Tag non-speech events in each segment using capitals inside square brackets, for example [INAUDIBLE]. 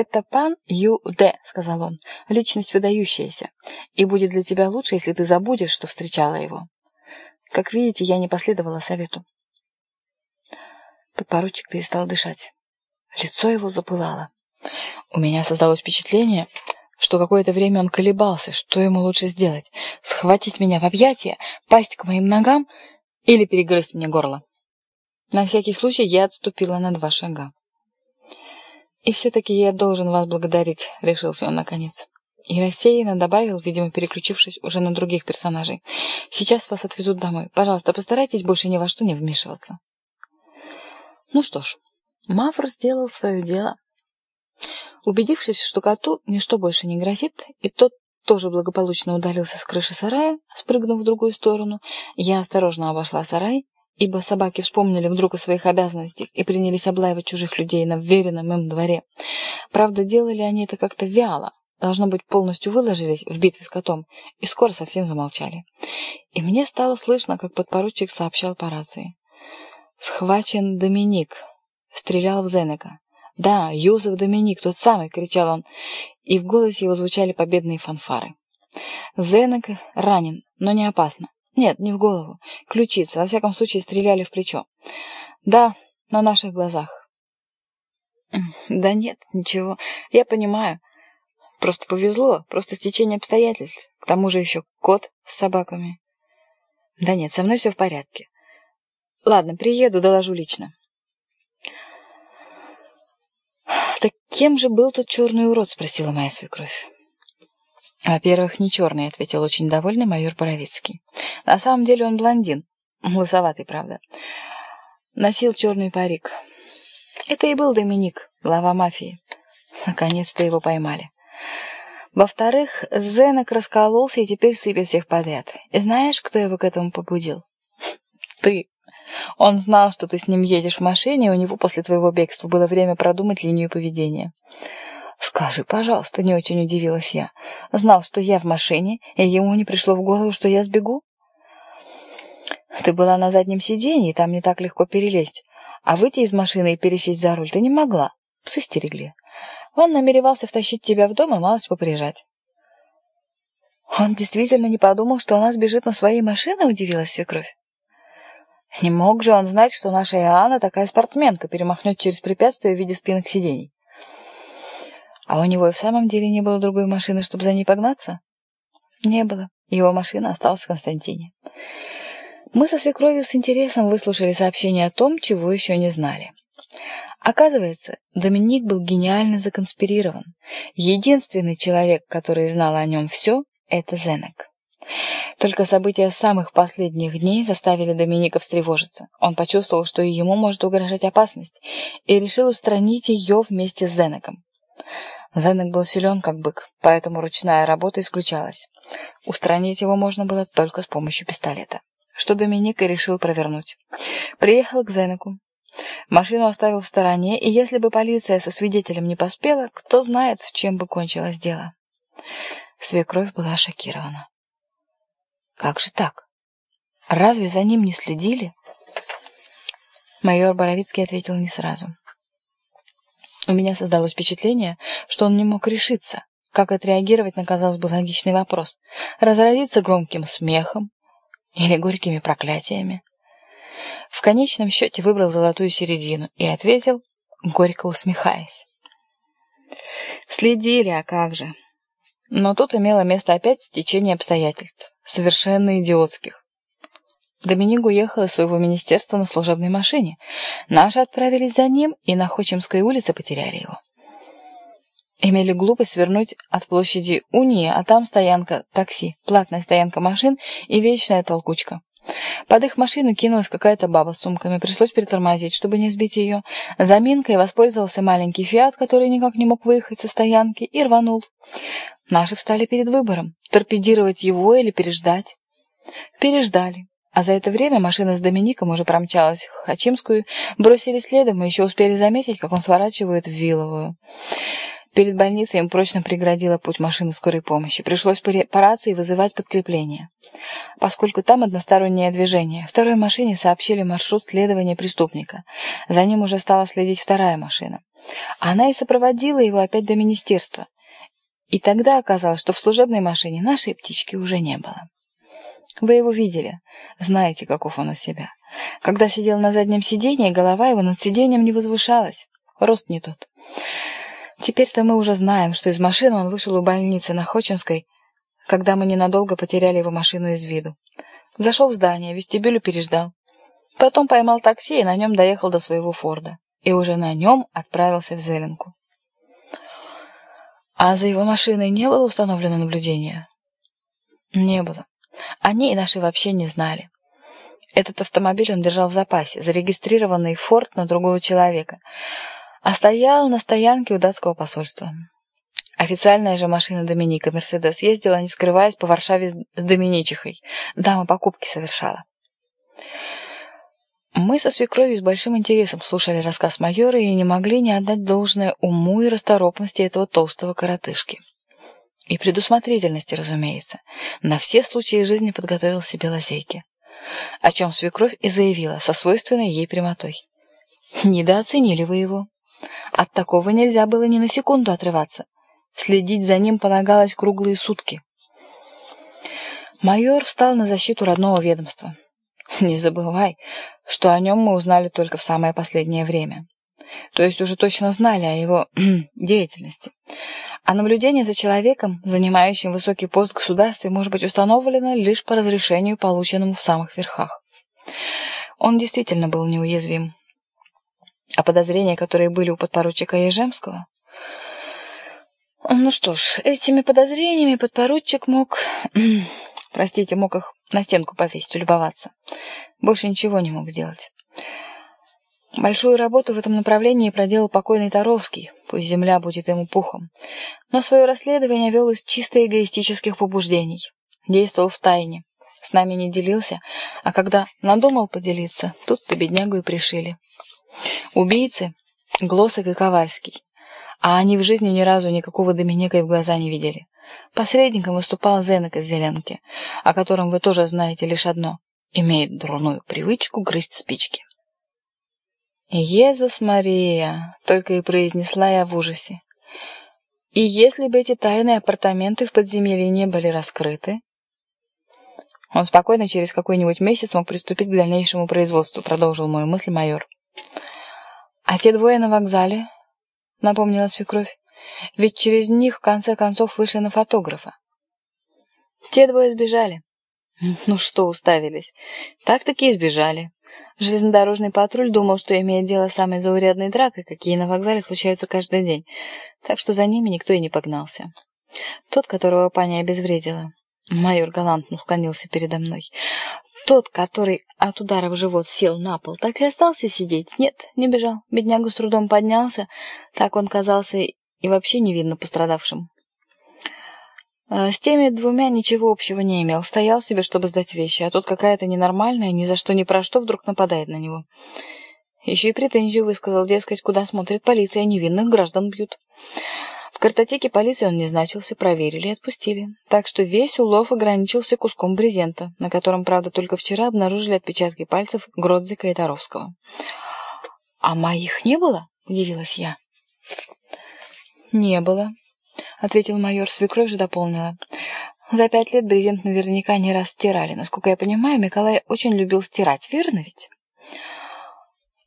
«Это пан Ю Д», — сказал он, — «личность выдающаяся, и будет для тебя лучше, если ты забудешь, что встречала его». Как видите, я не последовала совету. Подпоручик перестал дышать. Лицо его запылало. У меня создалось впечатление, что какое-то время он колебался, что ему лучше сделать — схватить меня в объятия, пасть к моим ногам или перегрызть мне горло. На всякий случай я отступила на два шага. «И все-таки я должен вас благодарить», — решился он наконец. И рассеянно добавил, видимо, переключившись уже на других персонажей. «Сейчас вас отвезут домой. Пожалуйста, постарайтесь больше ни во что не вмешиваться». Ну что ж, Мавр сделал свое дело. Убедившись, что коту ничто больше не грозит, и тот тоже благополучно удалился с крыши сарая, спрыгнув в другую сторону, я осторожно обошла сарай, ибо собаки вспомнили вдруг о своих обязанностях и принялись облаивать чужих людей на вверенном им дворе. Правда, делали они это как-то вяло, должно быть, полностью выложились в битве с котом и скоро совсем замолчали. И мне стало слышно, как подпоручик сообщал по рации. «Схвачен Доминик. Стрелял в Зенека. «Да, Юзеф Доминик, тот самый!» — кричал он, и в голосе его звучали победные фанфары. Зенек ранен, но не опасно. Нет, не в голову. Ключица, во всяком случае, стреляли в плечо. Да, на наших глазах. [CLEARS THROAT] Да нет, ничего. Я понимаю. Просто повезло, просто стечение обстоятельств. К тому же еще кот с собаками. Да нет, со мной все в порядке. Ладно, приеду, доложу лично. «Так кем же был тот черный урод?» — спросила моя свекровь. «Во-первых, не черный», — ответил очень довольный майор Боровицкий. «На самом деле он блондин. Лысоватый, правда. Носил черный парик. Это и был Доминик, глава мафии. Наконец-то его поймали. Во-вторых, Зенок раскололся и теперь сыпет всех подряд. И знаешь, кто его к этому побудил? Ты. Он знал, что ты с ним едешь в машине, и у него после твоего бегства было время продумать линию поведения. «Скажи, пожалуйста», — не очень удивилась я. «Знал, что я в машине, и ему не пришло в голову, что я сбегу?» «Ты была на заднем сиденье, и там не так легко перелезть. А выйти из машины и пересесть за руль ты не могла. Псы стерегли. Он намеревался втащить тебя в дом и малость поприжать». «Он действительно не подумал, что она сбежит на своей машине?» — удивилась свекровь. Не мог же он знать, что наша Иоанна такая спортсменка, перемахнет через препятствия в виде спинок сидений. А у него и в самом деле не было другой машины, чтобы за ней погнаться? Не было. Его машина осталась в Константине. Мы со свекровью с интересом выслушали сообщение о том, чего еще не знали. Оказывается, Доминик был гениально законспирирован. Единственный человек, который знал о нем все, это Зенек. Только события самых последних дней заставили Доминика встревожиться. Он почувствовал, что и ему может угрожать опасность, и решил устранить ее вместе с Зенеком. Зенек был силен, как бык, поэтому ручная работа исключалась. Устранить его можно было только с помощью пистолета, что Доминик и решил провернуть. Приехал к Зенеку. Машину оставил в стороне, и если бы полиция со свидетелем не поспела, кто знает, чем бы кончилось дело. Свекровь была шокирована. Как же так? Разве за ним не следили? Майор Боровицкий ответил не сразу. У меня создалось впечатление, что он не мог решиться, как отреагировать на, казалось бы, логичный вопрос. Разразиться громким смехом или горькими проклятиями. В конечном счете выбрал золотую середину и ответил, горько усмехаясь. Следили, а как же. Но тут имело место опять стечение обстоятельств, совершенно идиотских. Доминик уехал из своего министерства на служебной машине. Наши отправились за ним и на Хочемской улице потеряли его. Имели глупость свернуть от площади Унии, а там стоянка такси, платная стоянка машин и вечная толкучка. Под их машину кинулась какая-то баба с сумками. Пришлось притормозить, чтобы не сбить ее. Заминкой воспользовался маленький «Фиат», который никак не мог выехать со стоянки, и рванул. Наши встали перед выбором – торпедировать его или переждать. Переждали. А за это время машина с Домиником уже промчалась в Хачимскую, бросили следом и еще успели заметить, как он сворачивает в Виловую. Перед больницей им прочно преградила путь машины скорой помощи. Пришлось по, рации вызывать подкрепление. Поскольку там одностороннее движение, второй машине сообщили маршрут следования преступника. За ним уже стала следить вторая машина. Она и сопроводила его опять до министерства. И тогда оказалось, что в служебной машине нашей птички уже не было. Вы его видели, знаете, каков он у себя. Когда сидел на заднем сиденье, голова его над сиденьем не возвышалась. Рост не тот. Теперь-то мы уже знаем, что из машины он вышел у больницы на Хочемской, когда мы ненадолго потеряли его машину из виду. Зашел в здание, вестибюлю переждал. Потом поймал такси и на нем доехал до своего Форда. И уже на нем отправился в Зеленку. А за его машиной не было установлено наблюдение? Не было. Они и наши вообще не знали. Этот автомобиль он держал в запасе, зарегистрированный «Форд» на другого человека, а стоял на стоянке у датского посольства. Официальная же машина Доминика, Мерседес, ездила, не скрываясь, по Варшаве с Доминичихой. Дама покупки совершала. Мы со свекровью с большим интересом слушали рассказ майора и не могли не отдать должное уму и расторопности этого толстого коротышки. И предусмотрительности, разумеется. На все случаи жизни подготовил себе лазейки. О чем свекровь и заявила со свойственной ей прямотой. Недооценили вы его. От такого нельзя было ни на секунду отрываться. Следить за ним полагалось круглые сутки. Майор встал на защиту родного ведомства. Не забывай, что о нем мы узнали только в самое последнее время. То есть уже точно знали о его [CLEARS THROAT] деятельности. А наблюдение за человеком, занимающим высокий пост в государстве, может быть установлено лишь по разрешению, полученному в самых верхах. Он действительно был неуязвим. А подозрения, которые были у подпоручика Ежемского... Ну что ж, этими подозрениями подпоручик мог... [CLEARS THROAT] Простите, мог их на стенку повесить, улюбоваться. Больше ничего не мог сделать. Большую работу в этом направлении проделал покойный Таровский, пусть земля будет ему пухом. Но свое расследование вел из чисто эгоистических побуждений. Действовал в тайне. С нами не делился, а когда надумал поделиться, тут-то беднягу и пришили. Убийцы — Глосок и Ковальский. А они в жизни ни разу никакого Доминика и в глаза не видели. Посредником выступал Зенок из Зеленки, о котором вы тоже знаете лишь одно — имеет дурную привычку грызть спички. «Иезус Мария!» — только и произнесла я в ужасе. «И если бы эти тайные апартаменты в подземелье не были раскрыты?» Он спокойно через какой-нибудь месяц мог приступить к дальнейшему производству, продолжил мою мысль майор. «А те двое на вокзале?» — напомнила свекровь. «Ведь через них, в конце концов, вышли на фотографа». «Те двое сбежали». «Ну что уставились? Так-таки и сбежали. Железнодорожный патруль думал, что имеет дело с самой заурядной дракой, какие на вокзале случаются каждый день, так что за ними никто и не погнался. Тот, которого паня обезвредила. Майор галантно склонился передо мной. Тот, который от удара в живот сел на пол, так и остался сидеть. Нет, не бежал. Бедняга с трудом поднялся. Так он казался и вообще не видно пострадавшим. А, с теми двумя ничего общего не имел. Стоял себе, чтобы сдать вещи, а тут какая-то ненормальная, ни за что ни про что вдруг нападает на него. Еще и претензию высказал, дескать, куда смотрит полиция, невинных граждан бьют. В картотеке полиции он не значился, проверили и отпустили. Так что весь улов ограничился куском брезента, на котором, правда, только вчера обнаружили отпечатки пальцев Гродзика и Таровского. «А моих не было?» — удивилась я. «Не было», — ответил майор. Свекровь же дополнила. «За пять лет брезент наверняка не раз стирали. Насколько я понимаю, Николай очень любил стирать, верно ведь?»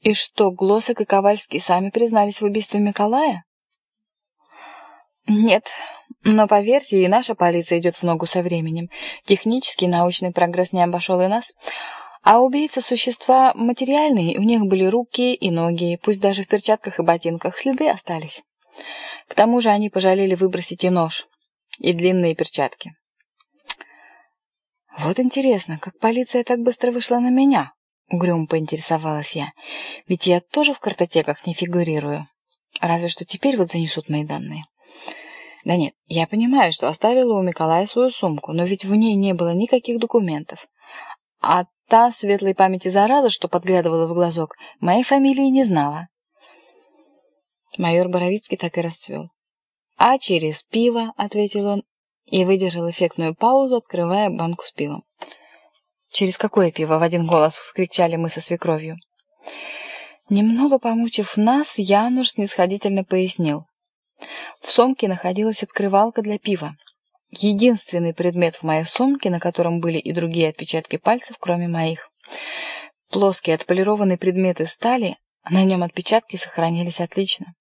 «И что, Глосок и Ковальский сами признались в убийстве Николая?» «Нет, но поверьте, и наша полиция идет в ногу со временем. Технический научный прогресс не обошел и нас. А убийцы — существа материальные, у них были руки и ноги, пусть даже в перчатках и ботинках следы остались». К тому же они пожалели выбросить и нож, и длинные перчатки. «Вот интересно, как полиция так быстро вышла на меня?» — угрюмо поинтересовалась я. «Ведь я тоже в картотеках не фигурирую. Разве что теперь вот занесут мои данные». «Да нет, я понимаю, что оставила у Николая свою сумку, но ведь в ней не было никаких документов. А та светлой памяти зараза, что подглядывала в глазок, моей фамилии не знала. Майор Боровицкий так и расцвел. «А через пиво», — ответил он и выдержал эффектную паузу, открывая банку с пивом. «Через какое пиво?» — в один голос вскричали мы со свекровью. Немного помучив нас, Януш снисходительно пояснил. В сумке находилась открывалка для пива. Единственный предмет в моей сумке, на котором были и другие отпечатки пальцев, кроме моих. Плоский отполированный предмет из стали, на нем отпечатки сохранились отлично.